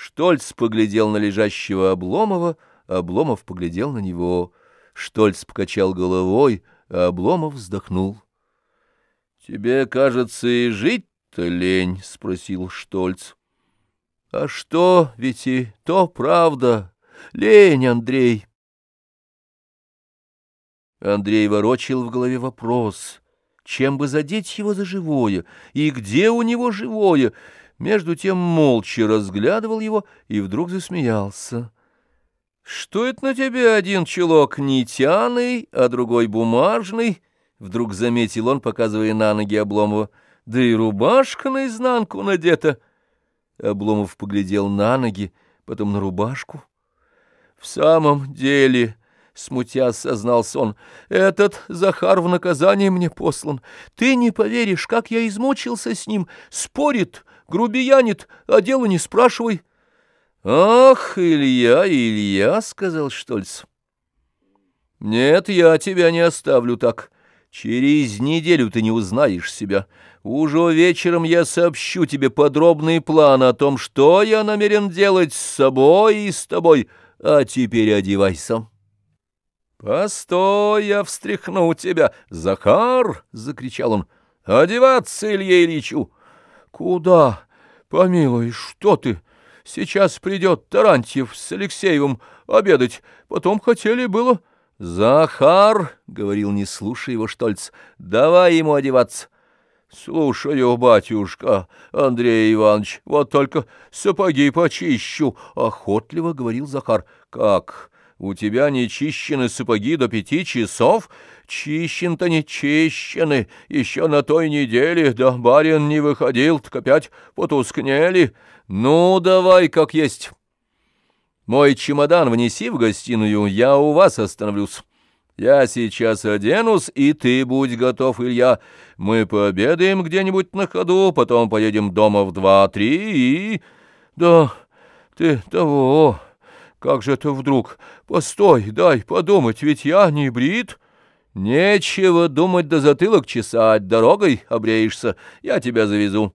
Штольц поглядел на лежащего Обломова, Обломов поглядел на него. Штольц покачал головой, а Обломов вздохнул. — Тебе, кажется, и жить-то лень? — спросил Штольц. — А что, ведь и то правда. Лень, Андрей. Андрей ворочил в голове вопрос, чем бы задеть его за живое, и где у него живое — между тем молча разглядывал его и вдруг засмеялся. «Что это на тебе один чулок нитяный, а другой бумажный?» — вдруг заметил он, показывая на ноги Обломова. «Да и рубашка наизнанку надета». Обломов поглядел на ноги, потом на рубашку. «В самом деле...» — смутя сознался он, — «этот Захар в наказание мне послан. Ты не поверишь, как я измучился с ним. Спорит, грубиянит, а дело не спрашивай. — Ах, Илья, Илья, — сказал Штольц. — Нет, я тебя не оставлю так. Через неделю ты не узнаешь себя. Уже вечером я сообщу тебе подробный план о том, что я намерен делать с собой и с тобой. А теперь одевайся. «Постой, я встряхну тебя! Захар!» — закричал он. «Одеваться, Илья Ильичу!» «Куда? Помилуй, что ты? Сейчас придет Тарантьев с Алексеевым обедать. Потом хотели было...» «Захар!» — говорил, не слушая его Штольц. «Давай ему одеваться». «Слушаю, батюшка, Андрей Иванович, вот только сапоги почищу», — охотливо говорил Захар. «Как? У тебя не чищены сапоги до пяти часов?» Чищен-то не чищены, еще на той неделе, да барин не выходил, так опять потускнели. Ну, давай как есть. Мой чемодан внеси в гостиную, я у вас остановлюсь. Я сейчас оденусь, и ты будь готов, Илья. Мы пообедаем где-нибудь на ходу, потом поедем дома в два-три и... Да, ты того... Как же это вдруг? Постой, дай подумать, ведь я не брит... «Нечего думать до да затылок чесать, дорогой обреешься, я тебя завезу».